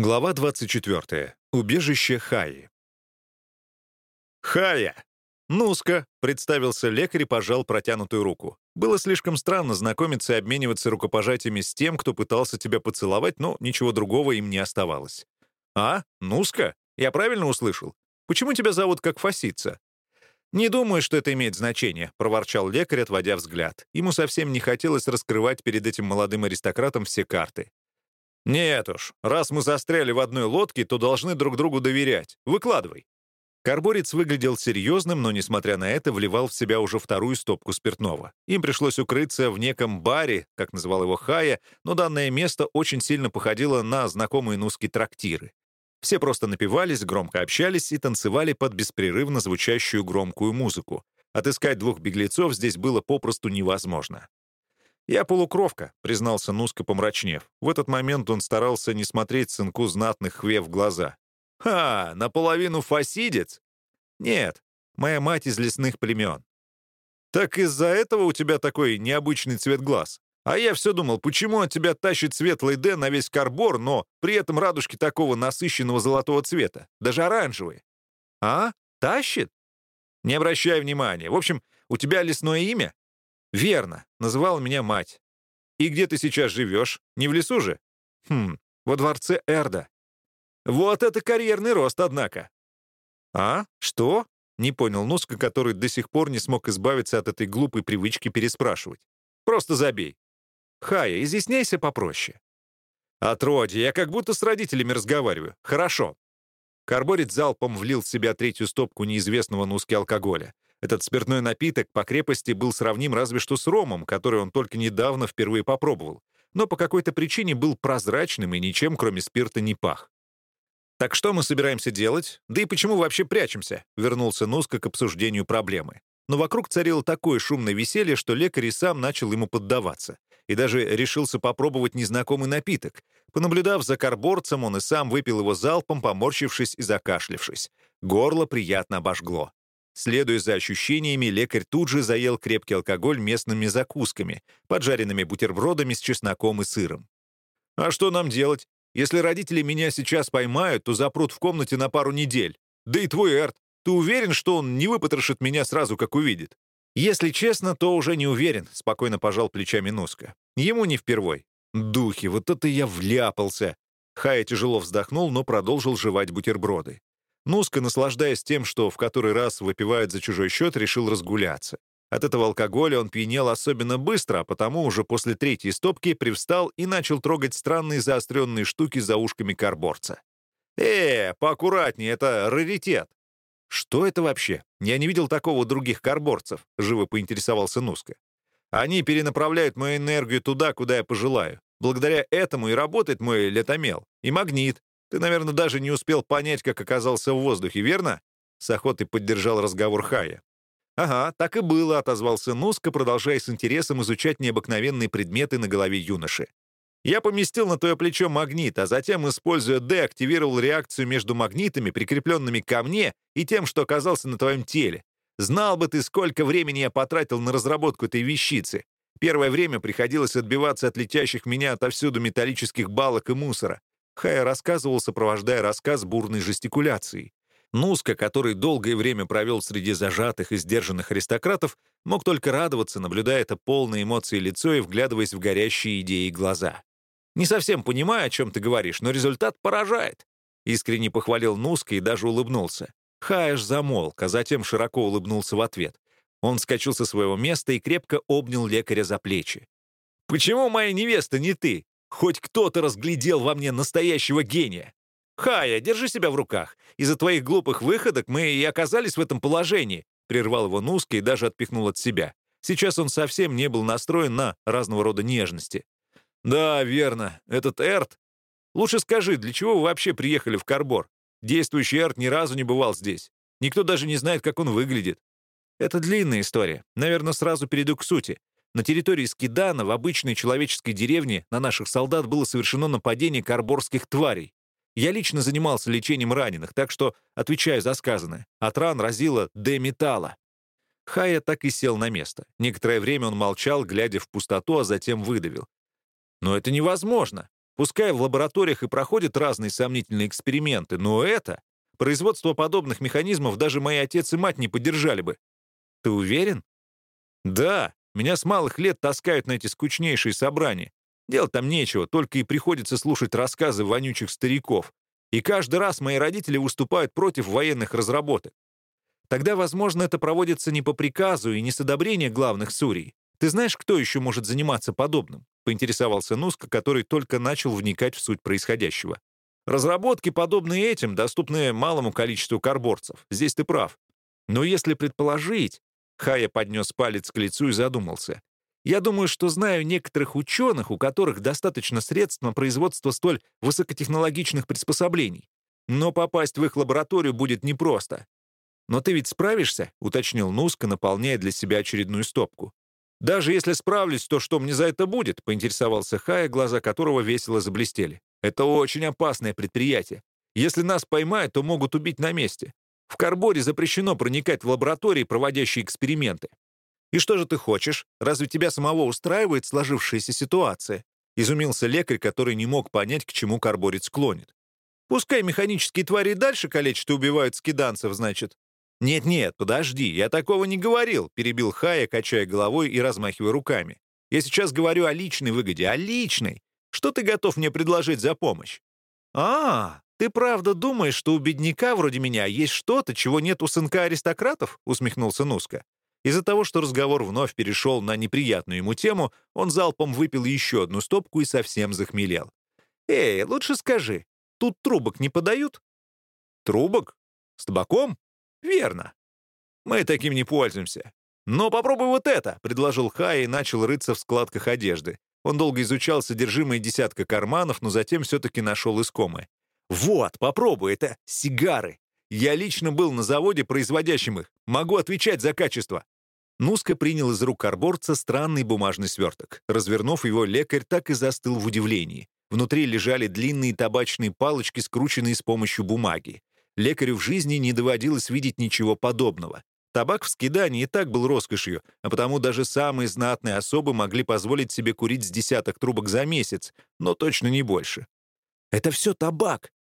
Глава 24. Убежище Хаи. «Хая!» «Ну-ска», — представился лекарь и пожал протянутую руку. Было слишком странно знакомиться и обмениваться рукопожатиями с тем, кто пытался тебя поцеловать, но ничего другого им не оставалось. «А? Ну-ска? Я правильно услышал? Почему тебя зовут как Фасица?» «Не думаю, что это имеет значение», — проворчал лекарь, отводя взгляд. Ему совсем не хотелось раскрывать перед этим молодым аристократом все карты. «Нет уж, раз мы застряли в одной лодке, то должны друг другу доверять. Выкладывай». Карборец выглядел серьезным, но, несмотря на это, вливал в себя уже вторую стопку спиртного. Им пришлось укрыться в неком баре, как называл его Хая, но данное место очень сильно походило на знакомые нузкие трактиры. Все просто напивались, громко общались и танцевали под беспрерывно звучащую громкую музыку. Отыскать двух беглецов здесь было попросту невозможно. «Я полукровка», — признался Нуска, помрачнев. В этот момент он старался не смотреть сынку знатных хве в глаза. «Ха, наполовину фасидец?» «Нет, моя мать из лесных племен». «Так из-за этого у тебя такой необычный цвет глаз? А я все думал, почему от тебя тащит светлый Д на весь карбор, но при этом радужки такого насыщенного золотого цвета, даже оранжевые?» «А? Тащит?» «Не обращай внимания. В общем, у тебя лесное имя?» «Верно. Называла меня мать. И где ты сейчас живешь? Не в лесу же?» «Хм, во дворце Эрда». «Вот это карьерный рост, однако». «А? Что?» — не понял Нуска, который до сих пор не смог избавиться от этой глупой привычки переспрашивать. «Просто забей». «Хая, изъясняйся попроще». «Отродье, я как будто с родителями разговариваю. Хорошо». Карборец залпом влил в себя третью стопку неизвестного Нуске алкоголя. Этот спиртной напиток по крепости был сравним разве что с ромом, который он только недавно впервые попробовал, но по какой-то причине был прозрачным и ничем, кроме спирта, не пах. «Так что мы собираемся делать? Да и почему вообще прячемся?» — вернулся Нуска к обсуждению проблемы. Но вокруг царило такое шумное веселье, что лекарь и сам начал ему поддаваться. И даже решился попробовать незнакомый напиток. Понаблюдав за карборцем, он и сам выпил его залпом, поморщившись и закашлившись. Горло приятно обожгло. Следуя за ощущениями, лекарь тут же заел крепкий алкоголь местными закусками, поджаренными бутербродами с чесноком и сыром. «А что нам делать? Если родители меня сейчас поймают, то запрут в комнате на пару недель. Да и твой Эрт, ты уверен, что он не выпотрошит меня сразу, как увидит?» «Если честно, то уже не уверен», — спокойно пожал плечами Нуска. «Ему не впервой». «Духи, вот это я вляпался!» Хая тяжело вздохнул, но продолжил жевать бутерброды. Нуска, наслаждаясь тем, что в который раз выпивает за чужой счет, решил разгуляться. От этого алкоголя он пьянел особенно быстро, а потому уже после третьей стопки привстал и начал трогать странные заостренные штуки за ушками карборца. «Э, поаккуратнее, это раритет!» «Что это вообще? Я не видел такого других карборцев», — живо поинтересовался Нуска. «Они перенаправляют мою энергию туда, куда я пожелаю. Благодаря этому и работает мой летомел. И магнит. Ты, наверное, даже не успел понять, как оказался в воздухе, верно?» С охотой поддержал разговор Хая. «Ага, так и было», — отозвался Нуска, продолжая с интересом изучать необыкновенные предметы на голове юноши. «Я поместил на твое плечо магнит, а затем, используя Д, активировал реакцию между магнитами, прикрепленными ко мне, и тем, что оказался на твоем теле. Знал бы ты, сколько времени я потратил на разработку этой вещицы. Первое время приходилось отбиваться от летящих меня отовсюду металлических балок и мусора. Хая рассказывал, сопровождая рассказ бурной жестикуляцией. Нуска, который долгое время провел среди зажатых и сдержанных аристократов, мог только радоваться, наблюдая это полное эмоции лицо и вглядываясь в горящие идеи глаза. «Не совсем понимаю, о чем ты говоришь, но результат поражает», — искренне похвалил Нуска и даже улыбнулся. Хаеш замолк, а затем широко улыбнулся в ответ. Он вскочил со своего места и крепко обнял лекаря за плечи. «Почему моя невеста не ты? Хоть кто-то разглядел во мне настоящего гения. «Хая, держи себя в руках. Из-за твоих глупых выходок мы и оказались в этом положении», прервал его Нуска и даже отпихнул от себя. Сейчас он совсем не был настроен на разного рода нежности. «Да, верно. Этот Эрт... Лучше скажи, для чего вы вообще приехали в Карбор? Действующий Эрт ни разу не бывал здесь. Никто даже не знает, как он выглядит. Это длинная история. Наверное, сразу перейду к сути. На территории Скидана, в обычной человеческой деревне, на наших солдат было совершено нападение карборских тварей. Я лично занимался лечением раненых, так что отвечаю за сказанное. От ран разило Д-металла. Хая так и сел на место. Некоторое время он молчал, глядя в пустоту, а затем выдавил. «Но это невозможно. Пускай в лабораториях и проходят разные сомнительные эксперименты, но это... Производство подобных механизмов даже мои отец и мать не поддержали бы. Ты уверен? Да, меня с малых лет таскают на эти скучнейшие собрания. Делать там нечего, только и приходится слушать рассказы вонючих стариков. И каждый раз мои родители выступают против военных разработок. Тогда, возможно, это проводится не по приказу и не с одобрения главных сурий. Ты знаешь, кто еще может заниматься подобным?» — поинтересовался Нуска, который только начал вникать в суть происходящего. «Разработки, подобные этим, доступны малому количеству карборцев. Здесь ты прав. Но если предположить...» Хая поднес палец к лицу и задумался. «Я думаю, что знаю некоторых ученых, у которых достаточно средств на производство столь высокотехнологичных приспособлений. Но попасть в их лабораторию будет непросто. «Но ты ведь справишься?» — уточнил Нуска, наполняя для себя очередную стопку. «Даже если справлюсь, то что мне за это будет?» — поинтересовался Хая, глаза которого весело заблестели. «Это очень опасное предприятие. Если нас поймают, то могут убить на месте. В Карборе запрещено проникать в лаборатории, проводящие эксперименты. И что же ты хочешь? Разве тебя самого устраивает сложившаяся ситуация?» Изумился лекарь, который не мог понять, к чему карборец клонит. «Пускай механические твари дальше калечат и убивают скиданцев, значит. «Нет-нет, подожди, я такого не говорил», — перебил Хая, качая головой и размахивая руками. «Я сейчас говорю о личной выгоде, о личной. Что ты готов мне предложить за помощь?» «А, ты правда думаешь, что у бедняка вроде меня есть что-то, чего нет у сынка аристократов?» — усмехнулся Нуска. Из-за того, что разговор вновь перешел на неприятную ему тему, он залпом выпил еще одну стопку и совсем захмелел. «Эй, лучше скажи, тут трубок не подают?» «Трубок? С табаком?» «Верно. Мы таким не пользуемся. Но попробуй вот это», — предложил Хай и начал рыться в складках одежды. Он долго изучал содержимое десятка карманов, но затем все-таки нашел искомое. «Вот, попробуй, это сигары. Я лично был на заводе, производящем их. Могу отвечать за качество». Нуска принял из рук арборца странный бумажный сверток. Развернув его, лекарь так и застыл в удивлении. Внутри лежали длинные табачные палочки, скрученные с помощью бумаги. Лекарю в жизни не доводилось видеть ничего подобного. Табак в скидании и так был роскошью, а потому даже самые знатные особы могли позволить себе курить с десяток трубок за месяц, но точно не больше. «Это все табак!»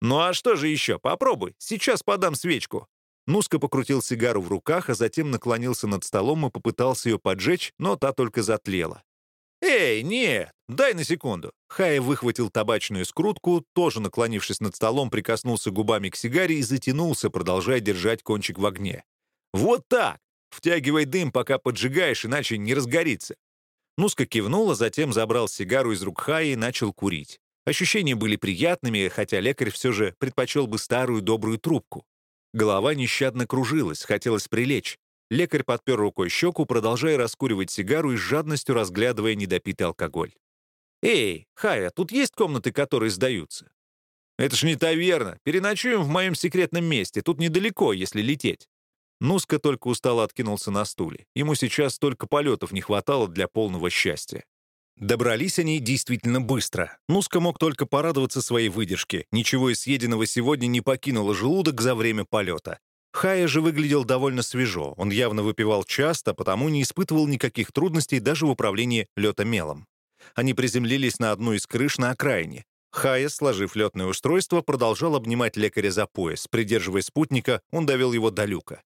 «Ну а что же еще? Попробуй. Сейчас подам свечку». Нуска покрутил сигару в руках, а затем наклонился над столом и попытался ее поджечь, но та только затлела. «Эй, нет, дай на секунду». Хая выхватил табачную скрутку, тоже наклонившись над столом, прикоснулся губами к сигаре и затянулся, продолжая держать кончик в огне. «Вот так! Втягивай дым, пока поджигаешь, иначе не разгорится». Нуска кивнул, а затем забрал сигару из рук Хаи и начал курить. Ощущения были приятными, хотя лекарь все же предпочел бы старую добрую трубку. Голова нещадно кружилась, хотелось прилечь. Лекарь подпер рукой щеку, продолжая раскуривать сигару и с жадностью разглядывая недопитый алкоголь. «Эй, Хая, тут есть комнаты, которые сдаются?» «Это ж не таверна. Переночуем в моем секретном месте. Тут недалеко, если лететь». Нуска только устало откинулся на стуле. Ему сейчас столько полетов не хватало для полного счастья. Добрались они действительно быстро. Нуска мог только порадоваться своей выдержке. Ничего из съеденного сегодня не покинуло желудок за время полета. Хая же выглядел довольно свежо. Он явно выпивал часто, потому не испытывал никаких трудностей даже в управлении летомелом. Они приземлились на одну из крыш на окраине. Хая, сложив летное устройство, продолжал обнимать лекаря за пояс. Придерживая спутника, он довел его до люка.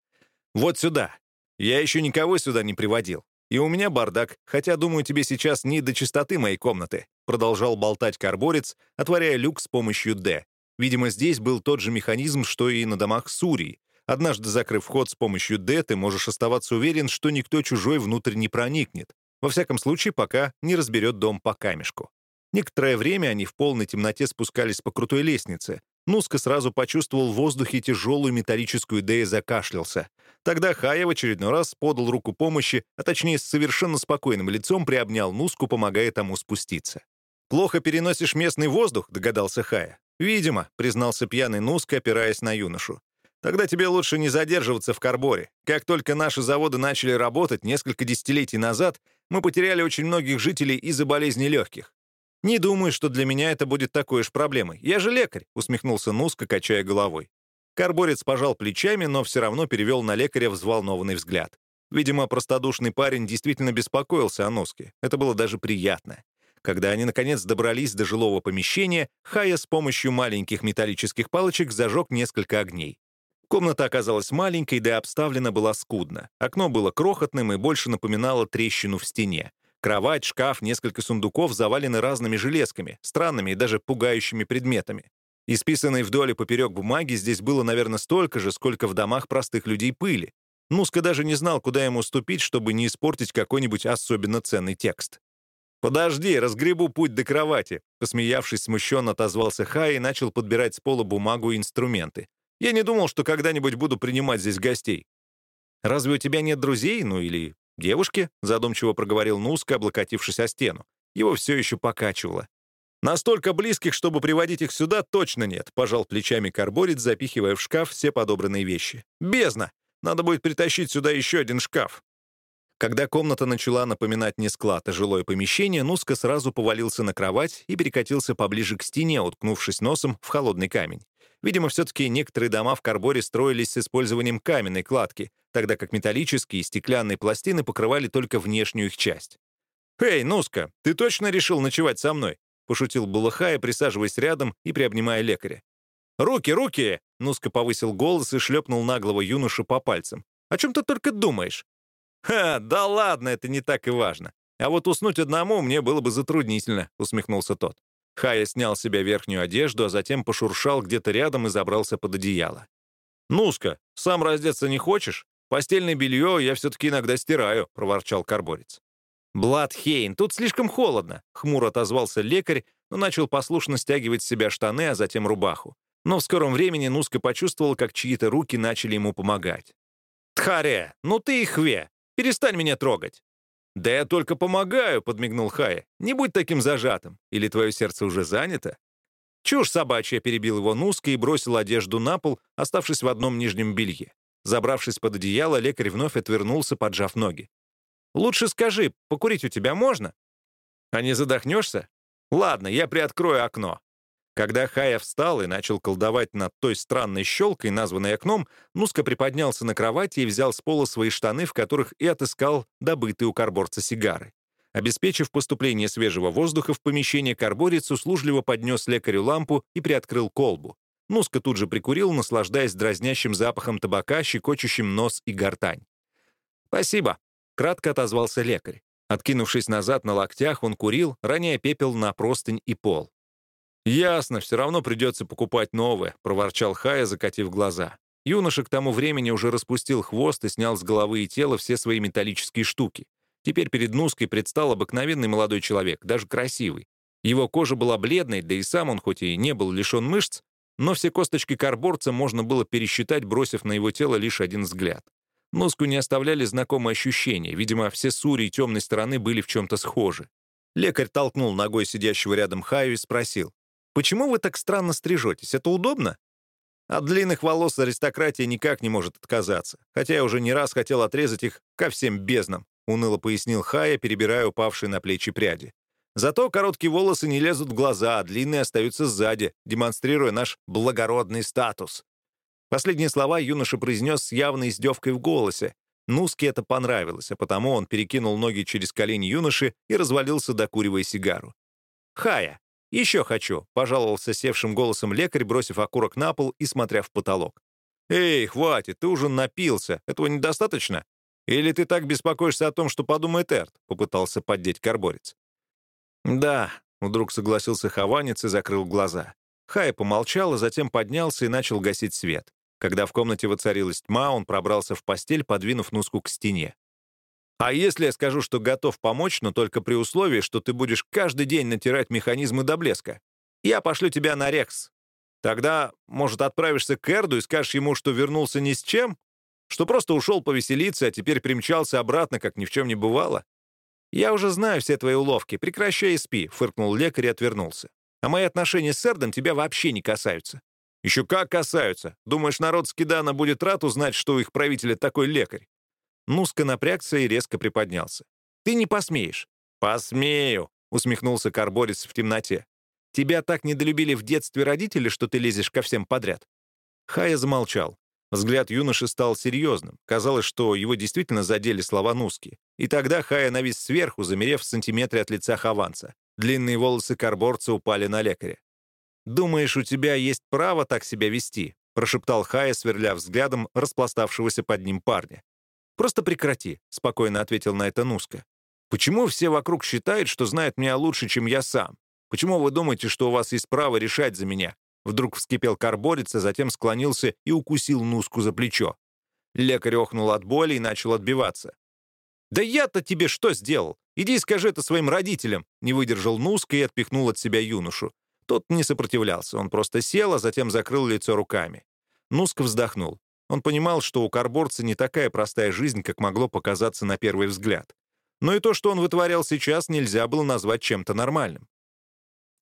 «Вот сюда. Я еще никого сюда не приводил. И у меня бардак, хотя, думаю, тебе сейчас не до чистоты моей комнаты», продолжал болтать карборец, отворяя люк с помощью «Д». Видимо, здесь был тот же механизм, что и на домах Сурии. Однажды закрыв вход с помощью «Д», ты можешь оставаться уверен, что никто чужой внутрь не проникнет. Во всяком случае, пока не разберет дом по камешку. Некоторое время они в полной темноте спускались по крутой лестнице. Нуска сразу почувствовал в воздухе тяжелую металлическую «Д» и закашлялся. Тогда Хая в очередной раз подал руку помощи, а точнее с совершенно спокойным лицом приобнял Нуску, помогая тому спуститься. «Плохо переносишь местный воздух?» — догадался Хая. «Видимо», — признался пьяный Нуска, опираясь на юношу. Тогда тебе лучше не задерживаться в Карборе. Как только наши заводы начали работать несколько десятилетий назад, мы потеряли очень многих жителей из-за болезней легких. Не думаю, что для меня это будет такой уж проблемой. Я же лекарь», — усмехнулся Нуска, качая головой. Карборец пожал плечами, но все равно перевел на лекаря взволнованный взгляд. Видимо, простодушный парень действительно беспокоился о Нуске. Это было даже приятно. Когда они, наконец, добрались до жилого помещения, Хая с помощью маленьких металлических палочек зажег несколько огней. Комната оказалась маленькой, да и обставлена была скудно. Окно было крохотным и больше напоминало трещину в стене. Кровать, шкаф, несколько сундуков завалены разными железками, странными и даже пугающими предметами. Исписанной вдоль и поперек бумаги здесь было, наверное, столько же, сколько в домах простых людей пыли. Нуска даже не знал, куда ему ступить, чтобы не испортить какой-нибудь особенно ценный текст. «Подожди, разгребу путь до кровати», — посмеявшись, смущенно отозвался Хай и начал подбирать с пола бумагу и инструменты. «Я не думал, что когда-нибудь буду принимать здесь гостей». «Разве у тебя нет друзей, ну или девушки?» — задумчиво проговорил Нуска, облокотившись о стену. Его все еще покачивало. «Настолько близких, чтобы приводить их сюда, точно нет», — пожал плечами карборец, запихивая в шкаф все подобранные вещи. «Бездна! Надо будет притащить сюда еще один шкаф». Когда комната начала напоминать не склад, а жилое помещение, Нуска сразу повалился на кровать и перекатился поближе к стене, уткнувшись носом в холодный камень. Видимо, все-таки некоторые дома в Карборе строились с использованием каменной кладки, тогда как металлические и стеклянные пластины покрывали только внешнюю их часть. «Эй, Нуска, ты точно решил ночевать со мной?» — пошутил Балахая, присаживаясь рядом и приобнимая лекаря. «Руки, руки!» — Нуска повысил голос и шлепнул наглого юношу по пальцам. «О чем ты только думаешь?» «Ха, да ладно, это не так и важно. А вот уснуть одному мне было бы затруднительно», — усмехнулся тот. Хая снял с себя верхнюю одежду, а затем пошуршал где-то рядом и забрался под одеяло. «Нуска, сам раздеться не хочешь? Постельное белье я все-таки иногда стираю», — проворчал карборец. «Бладхейн, тут слишком холодно», — хмуро отозвался лекарь, но начал послушно стягивать с себя штаны, а затем рубаху. Но в скором времени Нуска почувствовал, как чьи-то руки начали ему помогать. «Тхаре, ну ты и хве! Перестань меня трогать!» «Да я только помогаю», — подмигнул Хая. «Не будь таким зажатым. Или твое сердце уже занято?» Чушь собачья перебил его Нуска и бросил одежду на пол, оставшись в одном нижнем белье. Забравшись под одеяло, лекарь вновь отвернулся, поджав ноги. «Лучше скажи, покурить у тебя можно?» «А не задохнешься?» «Ладно, я приоткрою окно». Когда Хая встал и начал колдовать над той странной щелкой, названной окном, Нуска приподнялся на кровати и взял с пола свои штаны, в которых и отыскал добытые у карборца сигары. Обеспечив поступление свежего воздуха в помещение, карборец услужливо поднес лекарю лампу и приоткрыл колбу. Нуска тут же прикурил, наслаждаясь дразнящим запахом табака, щекочущим нос и гортань. «Спасибо», — кратко отозвался лекарь. Откинувшись назад на локтях, он курил, роняя пепел на простынь и пол. «Ясно, все равно придется покупать новое», — проворчал Хая, закатив глаза. Юноша к тому времени уже распустил хвост и снял с головы и тела все свои металлические штуки. Теперь перед Нуской предстал обыкновенный молодой человек, даже красивый. Его кожа была бледной, да и сам он хоть и не был лишен мышц, но все косточки карборца можно было пересчитать, бросив на его тело лишь один взгляд. Носку не оставляли знакомые ощущения, видимо, все сури темной стороны были в чем-то схожи. Лекарь толкнул ногой сидящего рядом Хаю и спросил, Почему вы так странно стрижетесь? Это удобно?» От длинных волос аристократия никак не может отказаться, хотя я уже не раз хотел отрезать их ко всем безднам, уныло пояснил Хая, перебирая упавшие на плечи пряди. Зато короткие волосы не лезут в глаза, а длинные остаются сзади, демонстрируя наш благородный статус. Последние слова юноша произнес с явной издевкой в голосе. Нуске это понравилось, а потому он перекинул ноги через колени юноши и развалился, докуривая сигару. «Хая, «Еще хочу», — пожаловался севшим голосом лекарь, бросив окурок на пол и смотря в потолок. «Эй, хватит, ты уже напился. Этого недостаточно? Или ты так беспокоишься о том, что подумает Эрт?» — попытался поддеть карборец. «Да», — вдруг согласился Хованец и закрыл глаза. Хай помолчал, а затем поднялся и начал гасить свет. Когда в комнате воцарилась тьма, он пробрался в постель, подвинув Нуску к стене. А если я скажу, что готов помочь, но только при условии, что ты будешь каждый день натирать механизмы до блеска? Я пошлю тебя на Рекс. Тогда, может, отправишься к Эрду и скажешь ему, что вернулся ни с чем? Что просто ушел повеселиться, а теперь примчался обратно, как ни в чем не бывало? Я уже знаю все твои уловки. Прекращай и спи, — фыркнул лекарь и отвернулся. А мои отношения с Эрдом тебя вообще не касаются. Еще как касаются. Думаешь, народ Скидана будет рад узнать, что у их правителя такой лекарь? Нуска напрягся и резко приподнялся. «Ты не посмеешь». «Посмею», — усмехнулся Карборис в темноте. «Тебя так недолюбили в детстве родители, что ты лезешь ко всем подряд». Хая замолчал. Взгляд юноши стал серьезным. Казалось, что его действительно задели слова Нуски. И тогда Хая навис сверху, замерев в сантиметре от лица Хованца. Длинные волосы карборца упали на лекаря. «Думаешь, у тебя есть право так себя вести?» — прошептал Хая, сверля взглядом распластавшегося под ним парня. «Просто прекрати», — спокойно ответил на это Нуска. «Почему все вокруг считают, что знают меня лучше, чем я сам? Почему вы думаете, что у вас есть право решать за меня?» Вдруг вскипел карборец, а затем склонился и укусил Нуску за плечо. Лекарь охнул от боли и начал отбиваться. «Да я-то тебе что сделал? Иди и скажи это своим родителям!» Не выдержал Нуска и отпихнул от себя юношу. Тот не сопротивлялся, он просто сел, а затем закрыл лицо руками. Нуска вздохнул. Он понимал, что у карборца не такая простая жизнь, как могло показаться на первый взгляд. Но и то, что он вытворял сейчас, нельзя было назвать чем-то нормальным.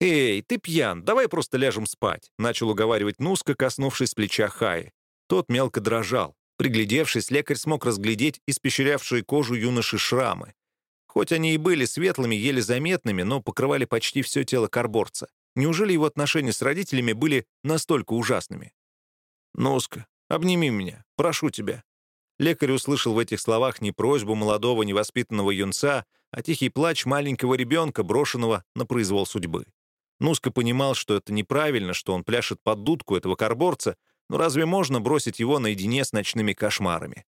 «Эй, ты пьян, давай просто ляжем спать», — начал уговаривать Нуска, коснувшись плеча Хаи. Тот мелко дрожал. Приглядевшись, лекарь смог разглядеть испещрявшие кожу юноши шрамы. Хоть они и были светлыми, еле заметными, но покрывали почти все тело карборца. Неужели его отношения с родителями были настолько ужасными? «Носка, обними меня, прошу тебя». Лекарь услышал в этих словах не просьбу молодого невоспитанного юнца, а тихий плач маленького ребенка, брошенного на произвол судьбы. Нуска понимал, что это неправильно, что он пляшет под дудку этого карборца, но разве можно бросить его наедине с ночными кошмарами?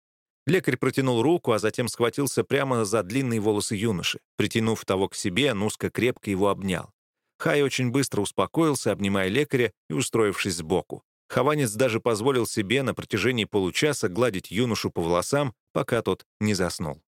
Лекарь протянул руку, а затем схватился прямо за длинные волосы юноши. Притянув того к себе, Нуска крепко его обнял. Хай очень быстро успокоился, обнимая лекаря и устроившись сбоку. Хованец даже позволил себе на протяжении получаса гладить юношу по волосам, пока тот не заснул.